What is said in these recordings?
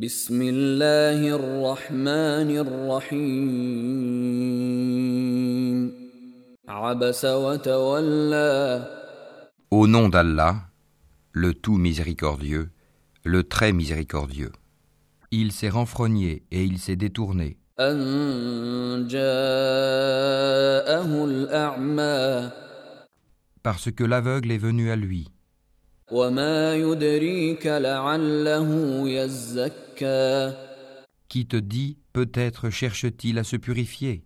بسم الله الرحمن الرحيم عبس وتولى Au nom d'Allah, le tout miséricordieux, le très miséricordieux. Il s'est renfrogné et il s'est détourné, أن جاءه الأعمى parce que l'aveugle est venu à lui. Qui te dit, peut-être cherche-t-il à se purifier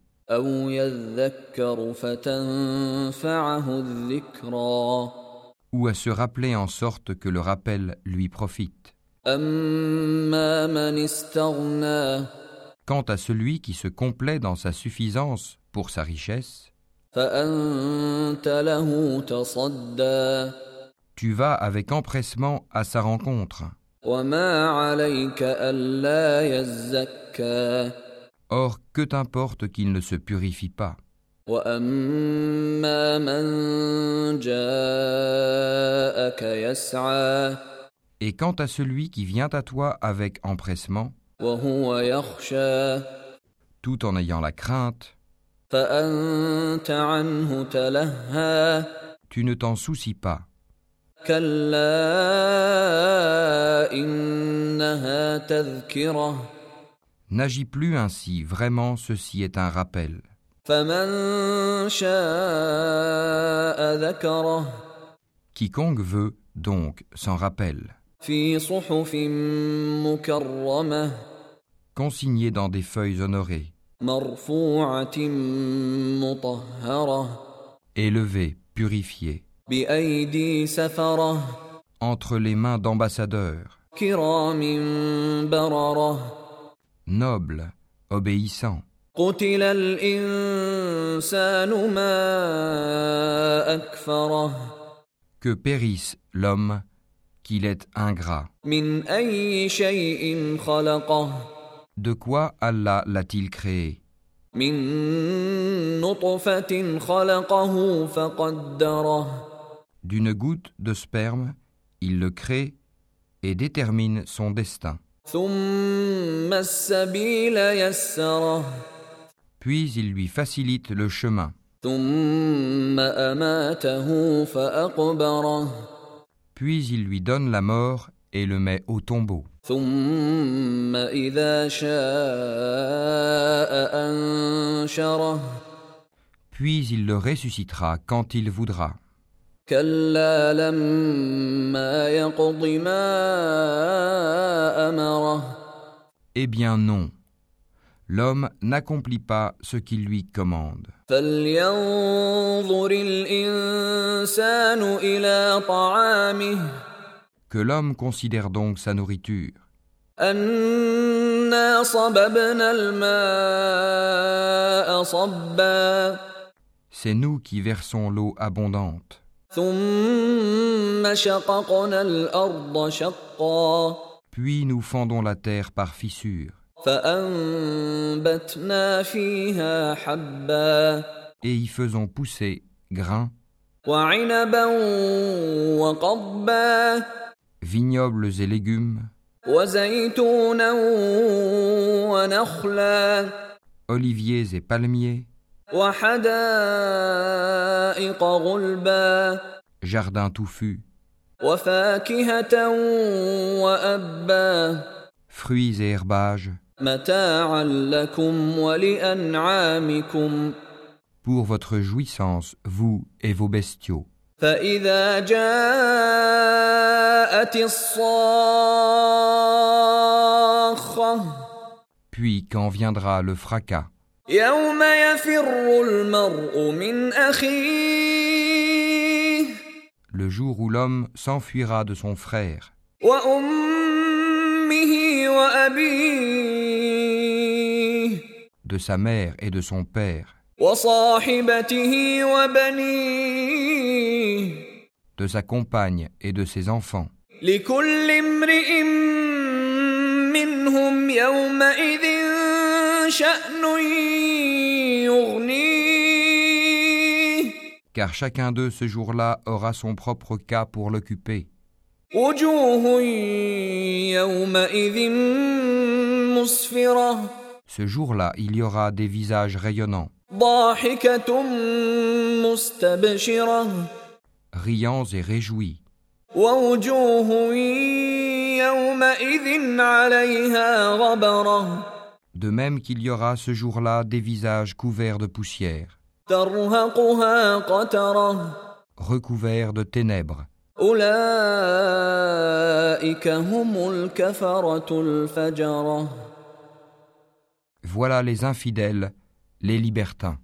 ou à se rappeler en sorte que le rappel lui profite. Quant à celui qui se complaît dans sa suffisance pour sa richesse, tu vas avec empressement à sa rencontre. Or, que t'importe qu'il ne se purifie pas. Et quant à celui qui vient à toi avec empressement, tout en ayant la crainte, tu ne t'en soucies pas. N'agis plus ainsi, vraiment ceci est un rappel. Quiconque veut donc s'en rappelle. Consigné dans des feuilles honorées. Élevé, purifié entre les mains d'ambassadeurs, nobles, obéissants. Que périsse l'homme qu'il est ingrat. De quoi Allah l'a-t-il créé? D'une goutte de sperme, il le crée et détermine son destin. Puis il lui facilite le chemin. Puis il lui donne la mort et le met au tombeau. Puis il le ressuscitera quand il voudra. كلا لما يقض ما أمره Eh bien non. L'homme n'accomplit pas ce qu'il lui commande. فلينظر الإنسان إلى طعامه Que l'homme considère donc sa nourriture. أنا صببنا الماء صبا C'est nous qui versons l'eau abondante. Puis nous fendons la terre par fissure. Et y faisons pousser grains, vignobles et légumes, oliviers et palmiers, وحدائق غلبا jardins touffus, وفاكهة وأبا fruits et herbages, متاعا لكم ولأنعامكم pour votre jouissance, vous et vos bestiaux. فإذا جاءت الصاخة Puis quand viendra le fracas, يوم يفر المرء من أخيه le jour où l'homme s'enfuira de son frère, وأمه وأبيه de sa mère et de son père, وصاحبته وبنيه de sa compagne et de ses enfants. لكل امرئ منهم يومئذ شأن يغنيه Car chacun d'eux ce jour-là aura son propre cas pour l'occuper. Ce jour-là, il y aura des visages rayonnants, riants et réjouis de même qu'il y aura ce jour-là des visages couverts de poussière, recouverts de ténèbres. Voilà les infidèles, les libertins.